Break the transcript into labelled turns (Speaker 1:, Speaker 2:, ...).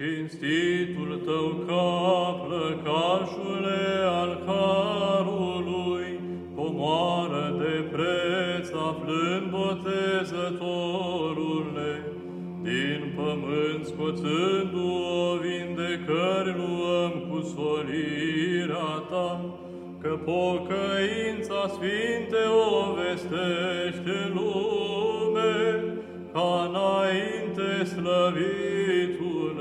Speaker 1: Cinstitul tău cap, lăcașule al carului, comoară de preț aflând botezătorule, din pământ scoțându-o vindecări luăm cu solirea ta, că pocăința Sfinte o vestește lume, ca înainte slăvitul